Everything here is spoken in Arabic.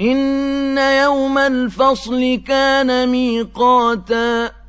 إِنَّ يَوْمَ الْفَصْلِ كَانَ مِيقَاتًا